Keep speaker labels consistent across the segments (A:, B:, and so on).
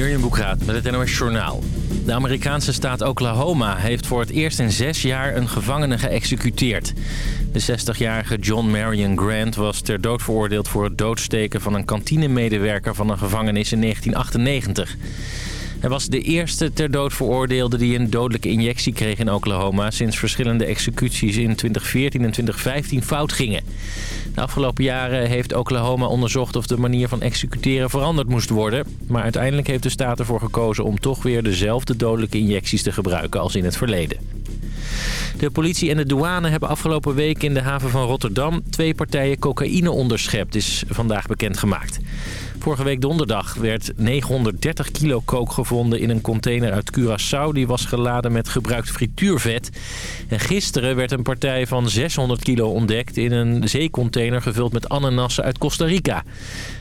A: Jurjen Boekraat met het NOS Journaal. De Amerikaanse staat Oklahoma heeft voor het eerst in zes jaar een gevangene geëxecuteerd. De 60-jarige John Marion Grant was ter dood veroordeeld voor het doodsteken van een kantinemedewerker van een gevangenis in 1998. Hij was de eerste ter dood veroordeelde die een dodelijke injectie kreeg in Oklahoma... sinds verschillende executies in 2014 en 2015 fout gingen. De afgelopen jaren heeft Oklahoma onderzocht of de manier van executeren veranderd moest worden. Maar uiteindelijk heeft de staat ervoor gekozen om toch weer dezelfde dodelijke injecties te gebruiken als in het verleden. De politie en de douane hebben afgelopen week in de haven van Rotterdam... twee partijen cocaïne onderschept, is vandaag bekendgemaakt. Vorige week donderdag werd 930 kilo kook gevonden in een container uit Curaçao. Die was geladen met gebruikt frituurvet. En gisteren werd een partij van 600 kilo ontdekt in een zeecontainer gevuld met ananassen uit Costa Rica.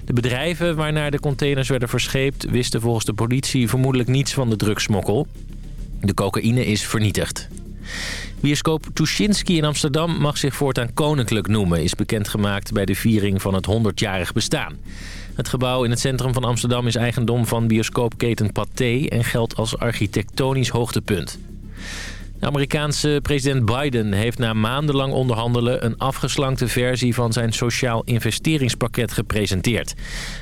A: De bedrijven waarnaar de containers werden verscheept wisten volgens de politie vermoedelijk niets van de drugsmokkel. De cocaïne is vernietigd. Bioscoop Tuschinski in Amsterdam mag zich voortaan koninklijk noemen... is bekendgemaakt bij de viering van het 100-jarig bestaan. Het gebouw in het centrum van Amsterdam is eigendom van bioscoopketen Pathé... en geldt als architectonisch hoogtepunt. De Amerikaanse president Biden heeft na maandenlang onderhandelen... een afgeslankte versie van zijn sociaal investeringspakket gepresenteerd.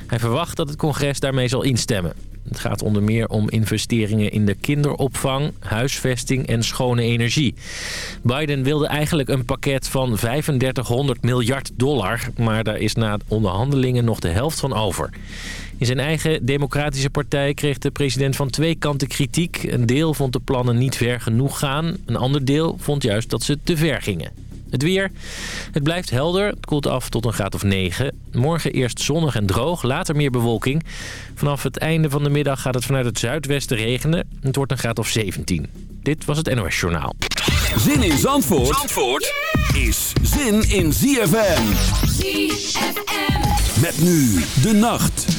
A: Hij verwacht dat het congres daarmee zal instemmen. Het gaat onder meer om investeringen in de kinderopvang, huisvesting en schone energie. Biden wilde eigenlijk een pakket van 3500 miljard dollar... maar daar is na onderhandelingen nog de helft van over. In zijn eigen democratische partij kreeg de president van twee kanten kritiek. Een deel vond de plannen niet ver genoeg gaan. Een ander deel vond juist dat ze te ver gingen. Het weer. Het blijft helder. Het koelt af tot een graad of 9. Morgen eerst zonnig en droog, later meer bewolking. Vanaf het einde van de middag gaat het vanuit het zuidwesten regenen. Het wordt een graad of 17. Dit was het NOS Journaal.
B: Zin in Zandvoort, Zandvoort is zin in ZFM. ZFM. Met nu de nacht.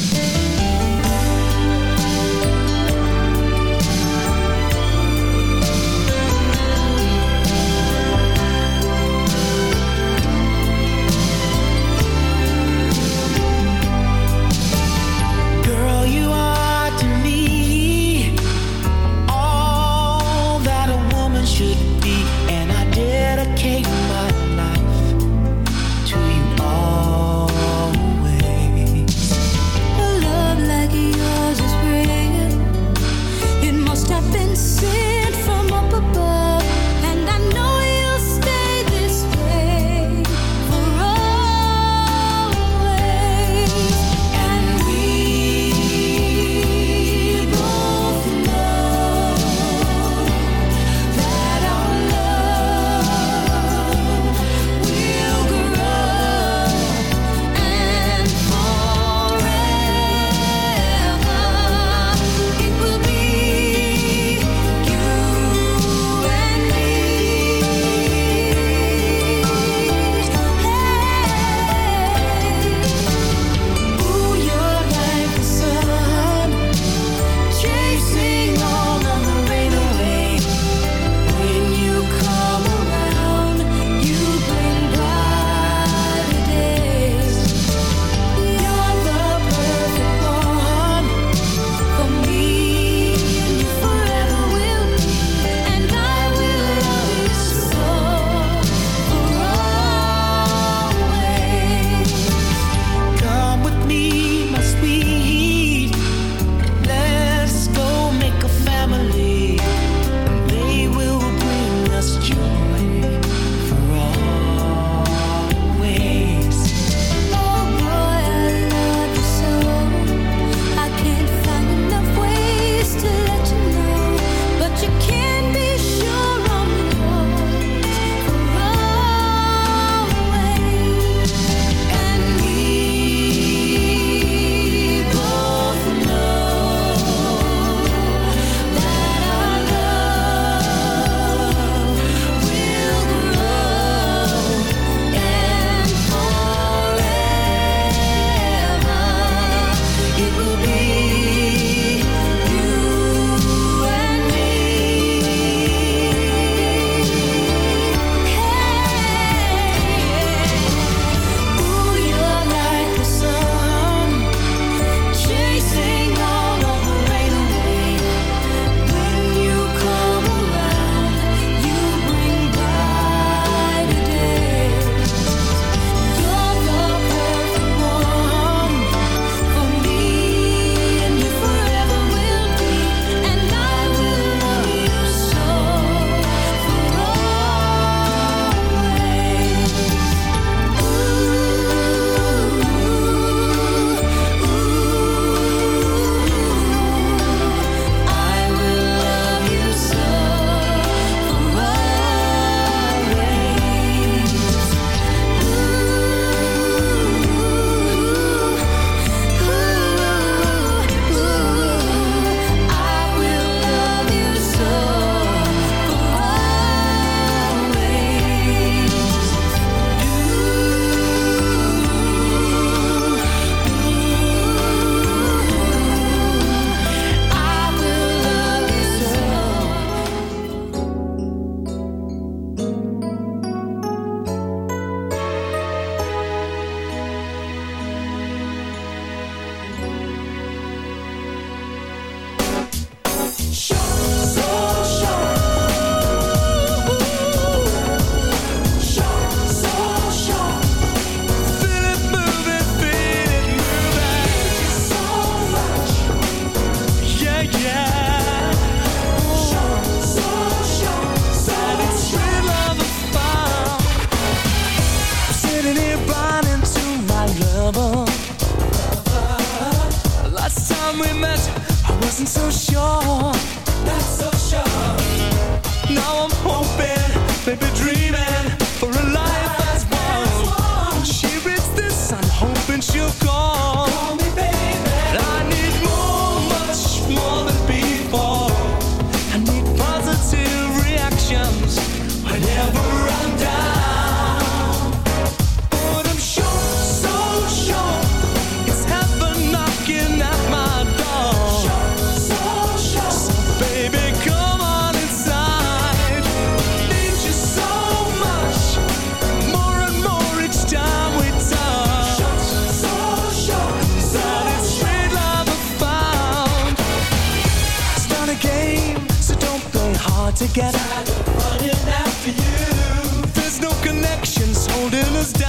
C: together. There's no connections holding us down.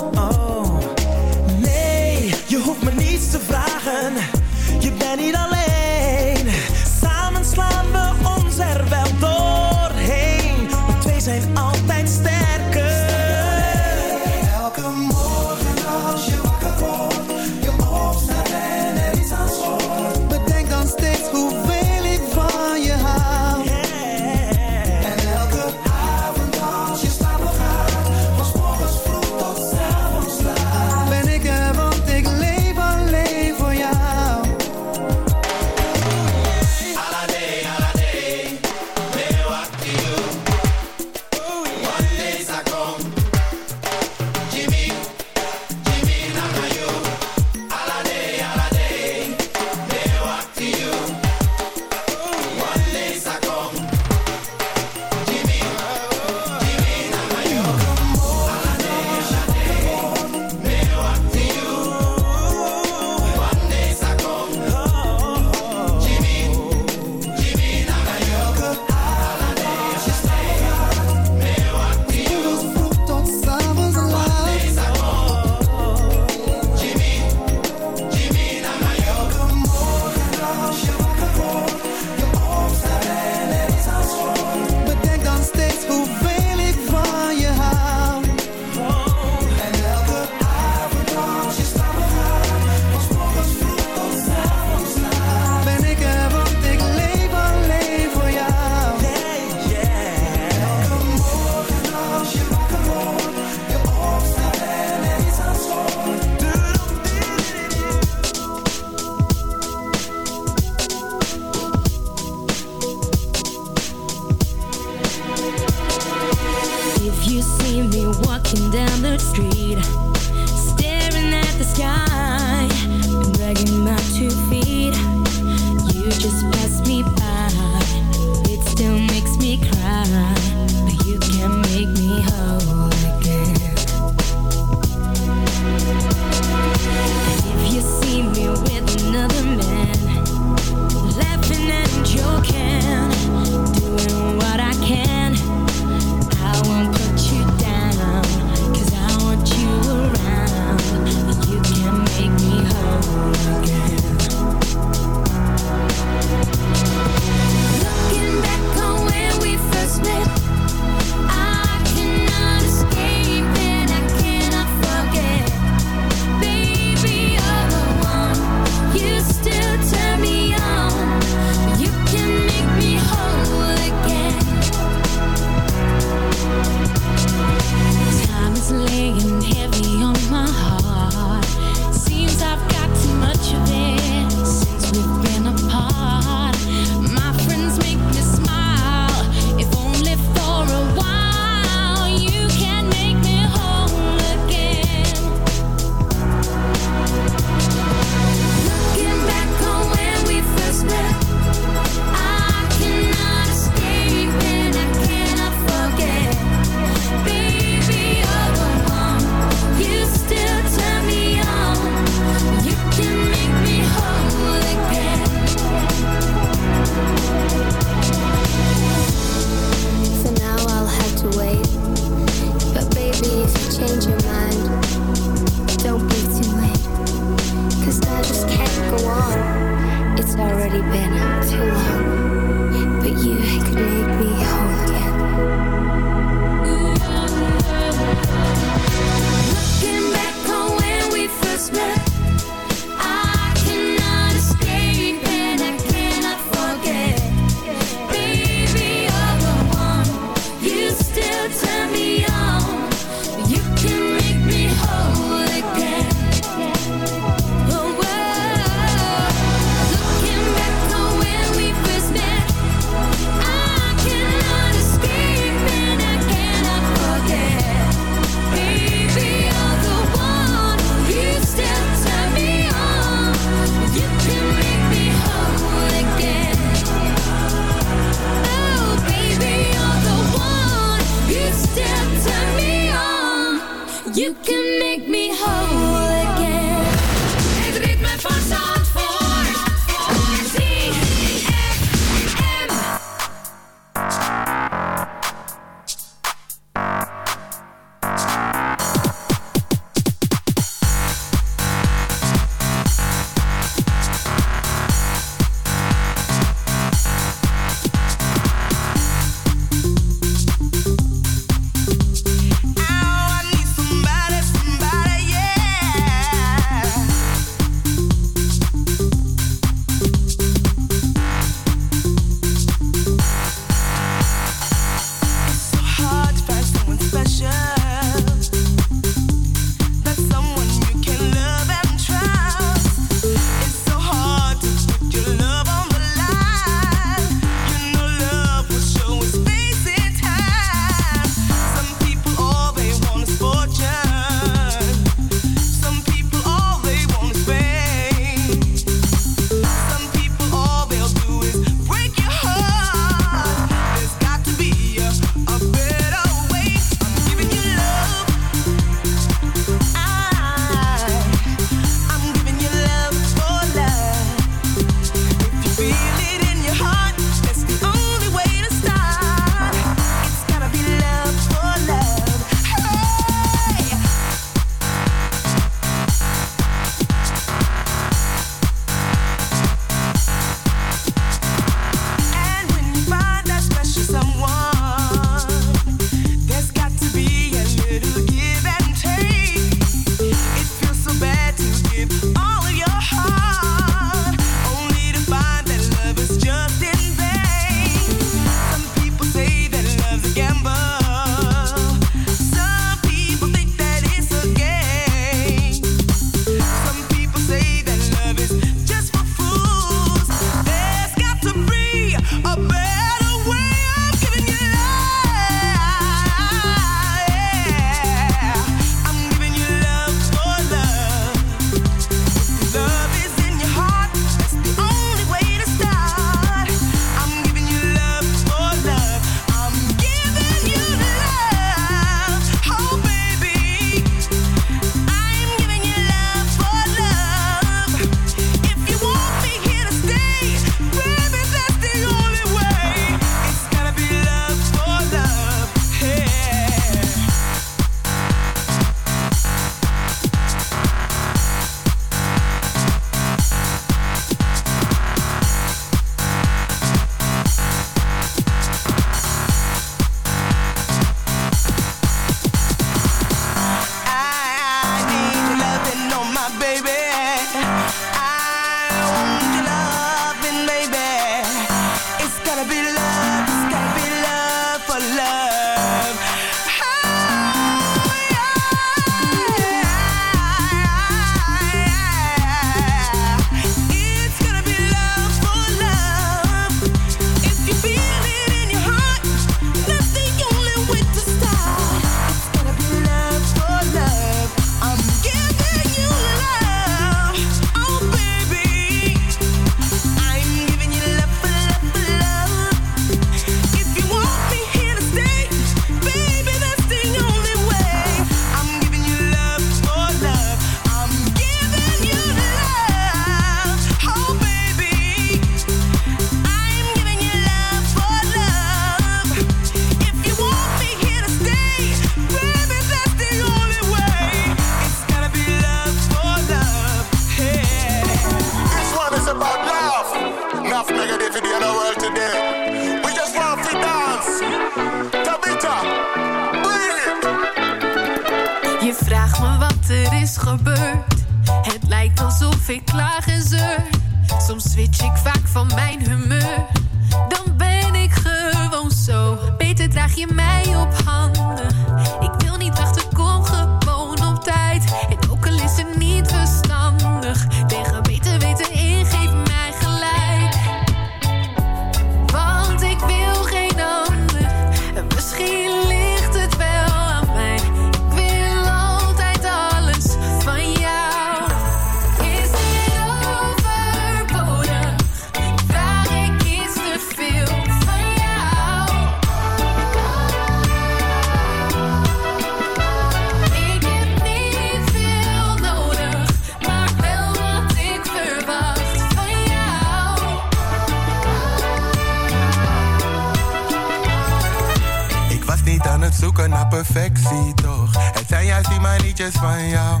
D: zoeken naar perfectie toch? Het zijn juist die manietjes van jou.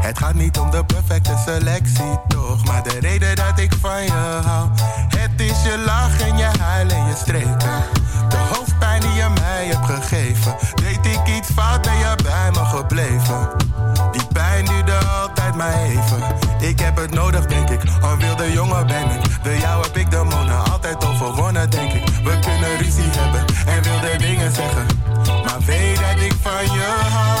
D: Het gaat niet om de perfecte selectie toch? Maar de reden dat ik
E: van je hou. Het is je lach en je huil en je streken.
D: De hoofdpijn die je mij hebt gegeven. Deed ik iets fout en je bij me gebleven. Die pijn duurde altijd maar even. Ik heb het nodig, denk ik. Een wilde jongen ben ik. De jou heb ik de mona altijd overwonnen, denk ik. We kunnen ruzie hebben en wilde dingen zeggen. Weet dat ik van je hou.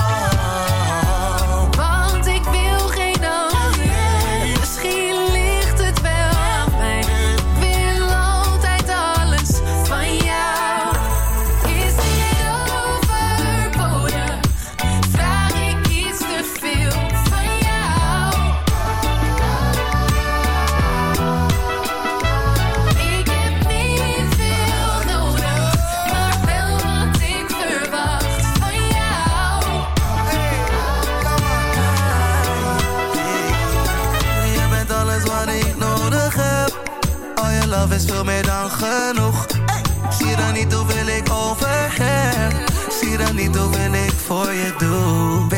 D: genoeg. Zie dan niet hoeveel ik over heb. Zie dan niet hoeveel ik voor je
C: doe.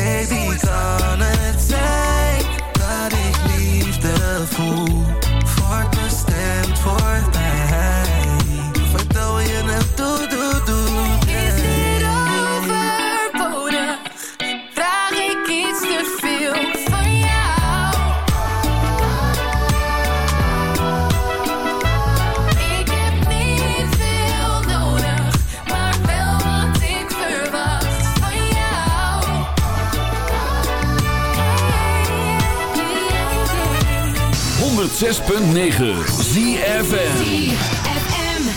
B: 106.9 ZFN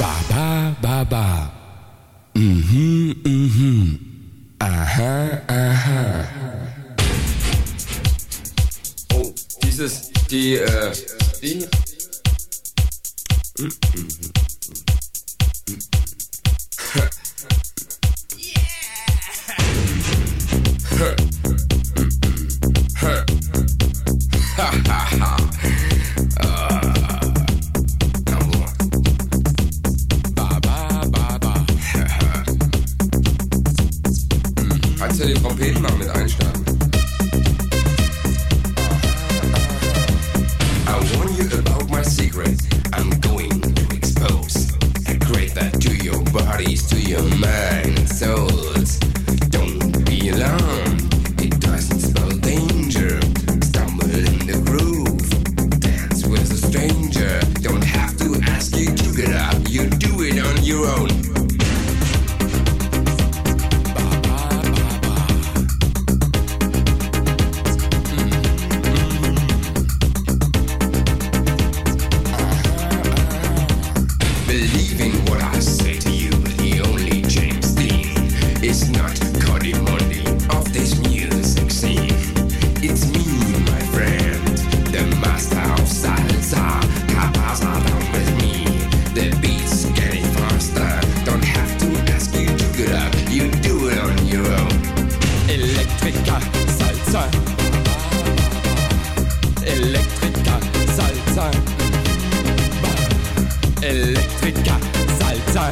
B: Ba ba ba ba. Mhm mm mhm. Mm Aha aha.
F: Oh, dieses, die, äh, die... Mm -hmm. 下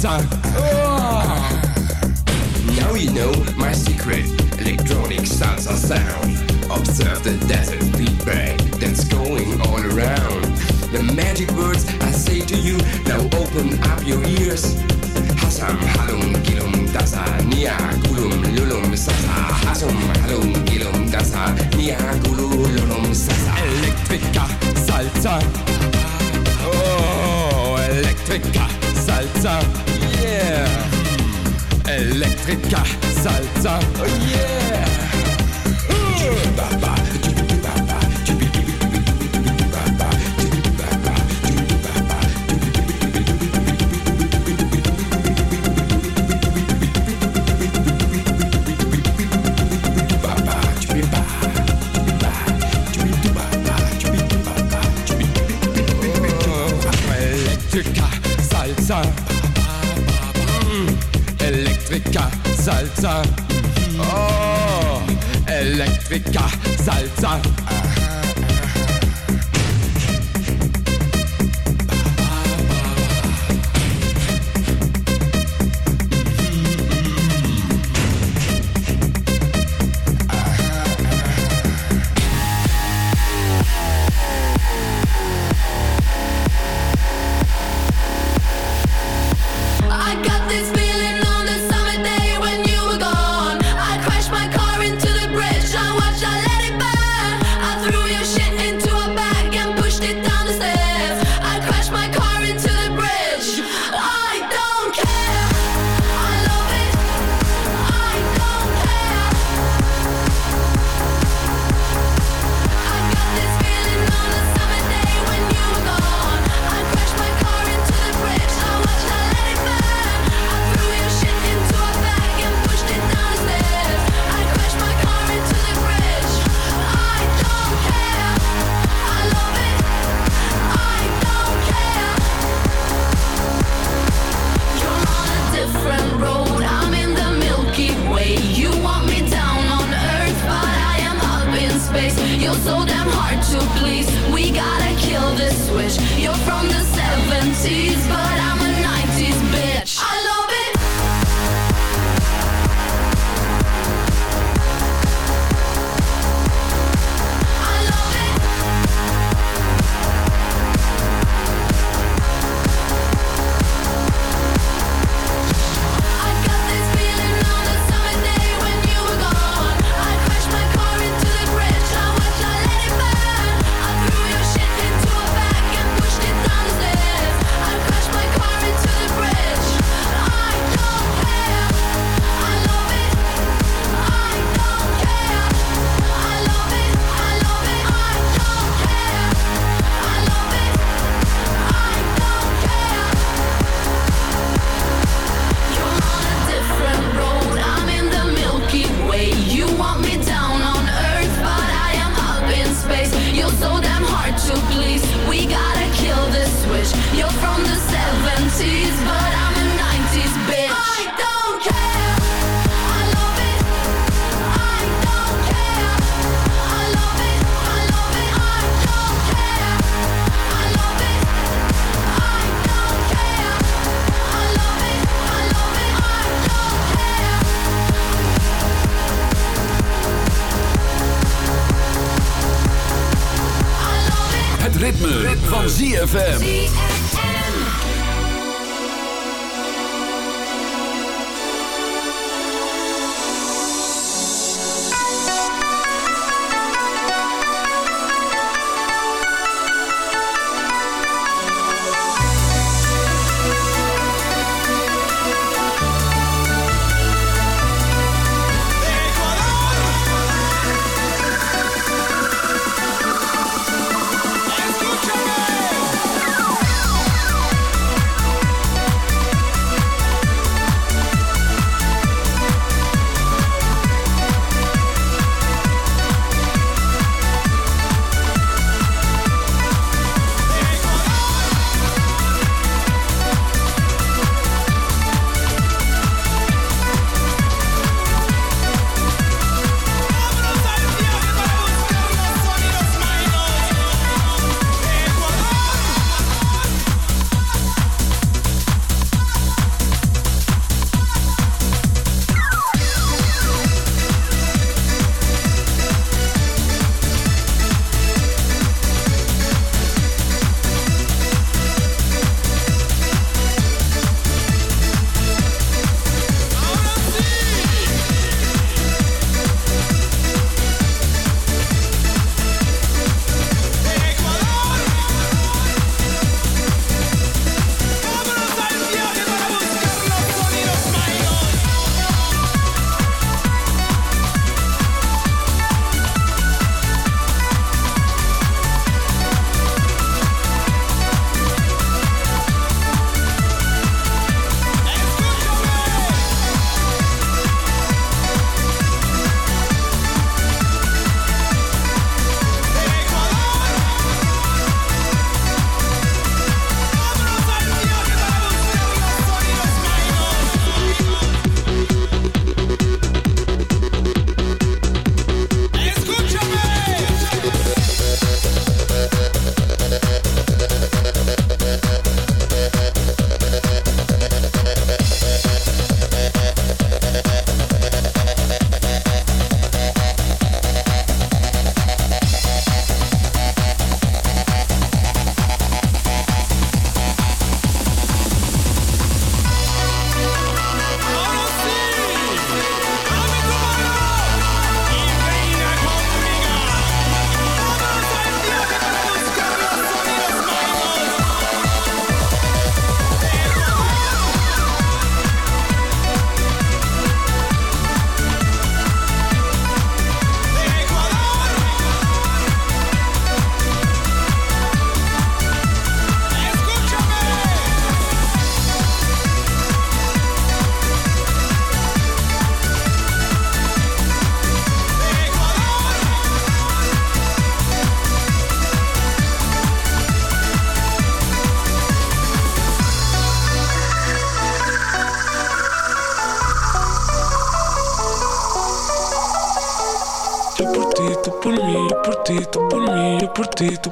F: Plaza. Oh.
G: Ah. Now you know my secret electronic salsa sound. Observe the desert feedback that's going all around. The magic words électrique
F: à salsa. Oh yeah!
H: Zwicker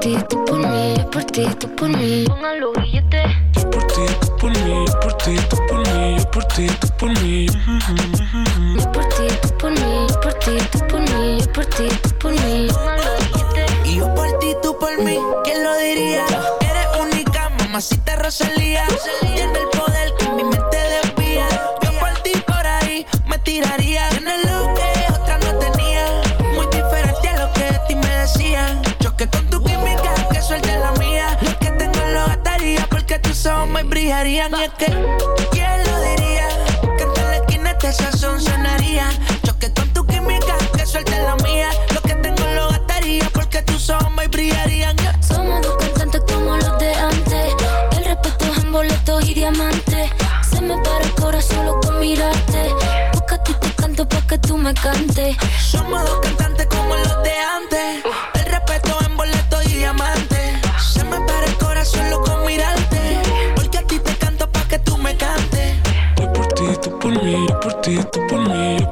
C: Ti, tú por mí,
H: yo por ti, tú por mí.
C: Pongan los billetes.
H: Yo por ti, tú por mí, yo por ti, tú por mí, yo por ti, tú por mí.
C: Yo por ti, tú por mí, yo por ti, tú por mí, yo por ti, tú por mí. Pongan los billetes.
E: Y yo por ti, tú por mí, ¿quién lo diría? Eres única, mamacita Rosalía. Tiene el poder que mi mente desvía. Yo por ti por ahí me tiraría. Tienes lo me brillarían. Y es que, ¿quién lo diría? Que en la esquina este sazón sonaría. Choque con tu química, que suelte la mía. Lo que tengo lo gastaría porque tus ojos me brillarían.
C: Somos dos cantantes como los de antes. El respeto es en boletos y diamantes. Se me para el corazón solo con mirarte. Porque a ti te canto pa' que tú me cantes.
E: Somos dos cantantes como los de antes.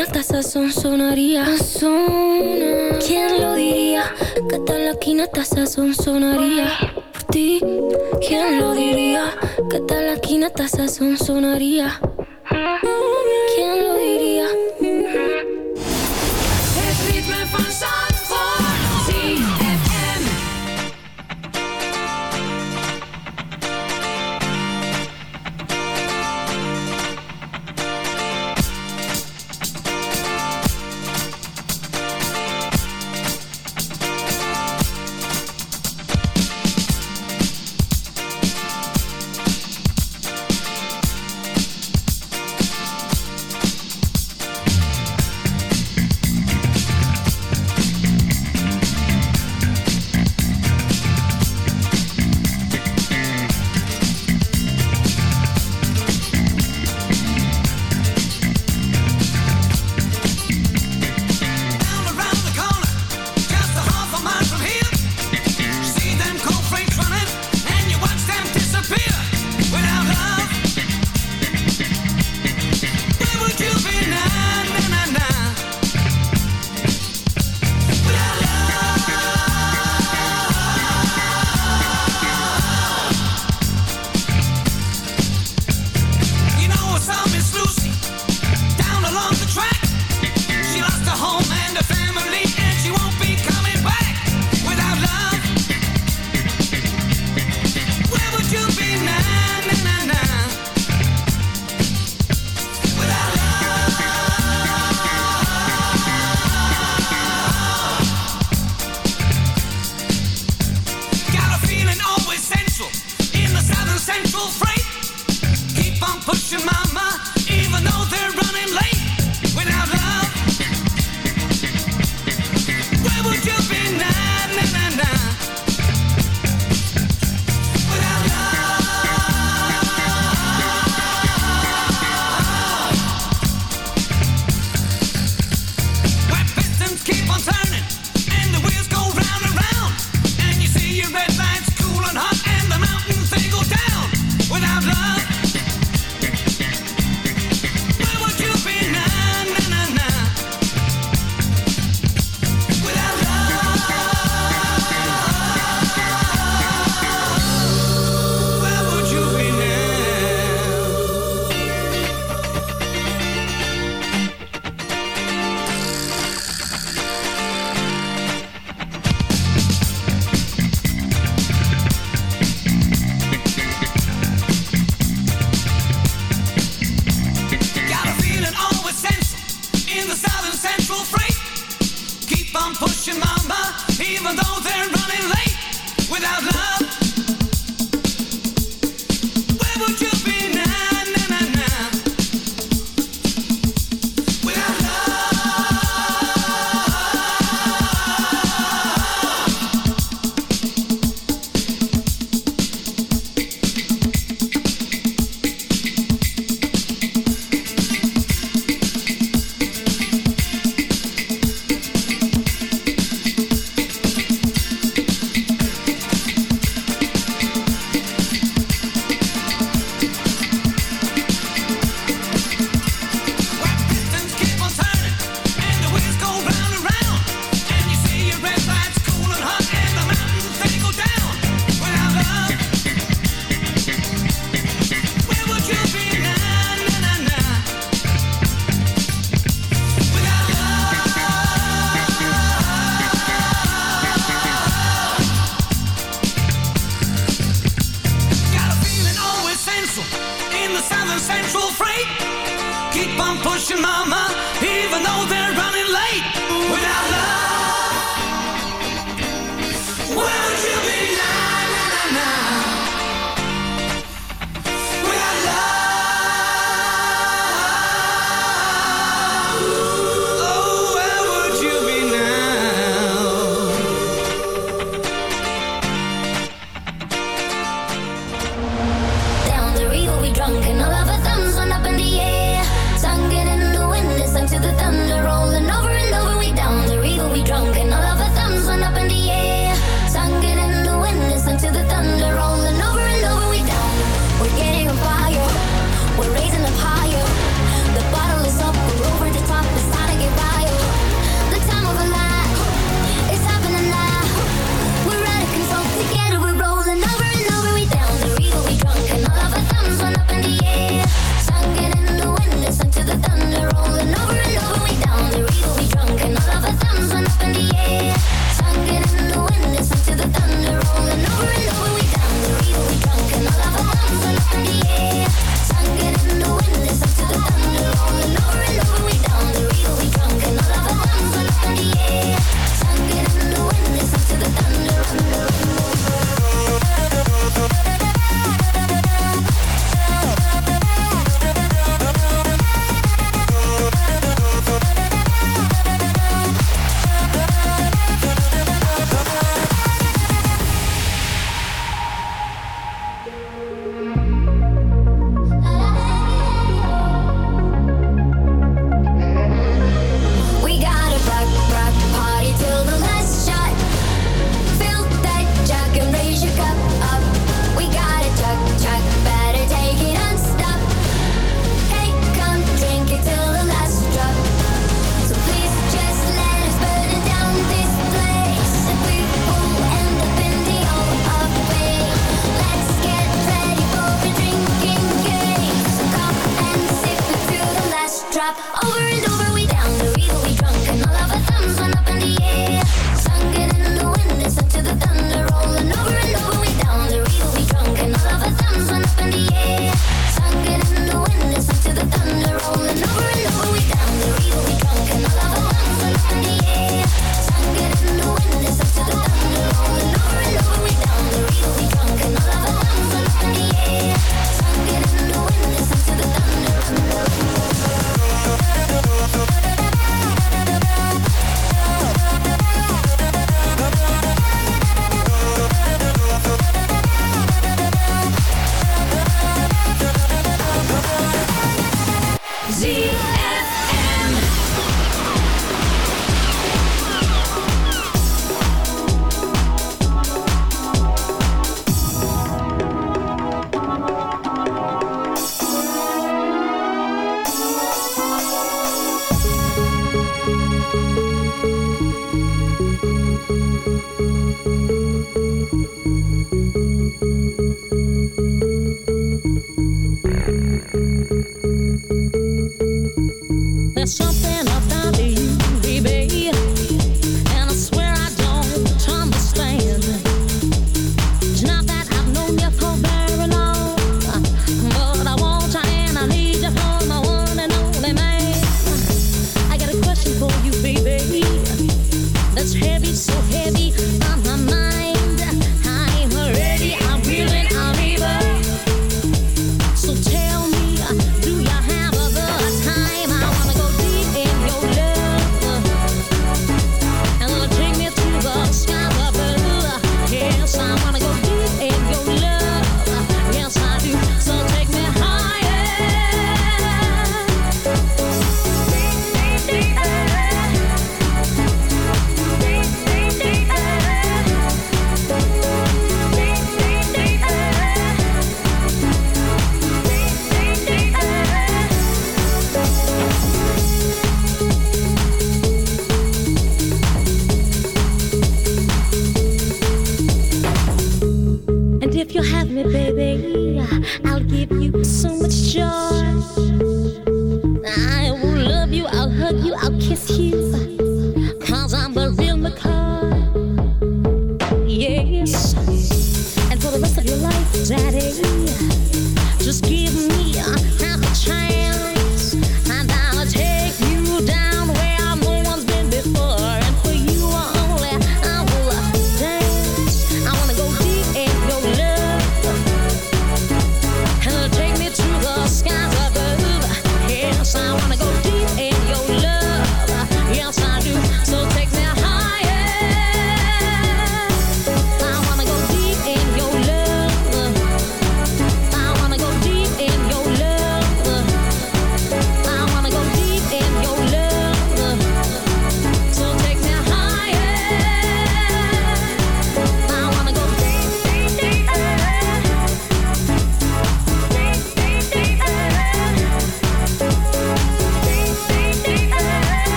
C: Esquina hasta sazón sonaría. Sazona. ¿Quién lo diría? Que tal la esquina hasta sazón sonaría. Por ti, ¿quién lo diría? Que tal la esquina hasta sazón sonaría. ¿Quién lo diría?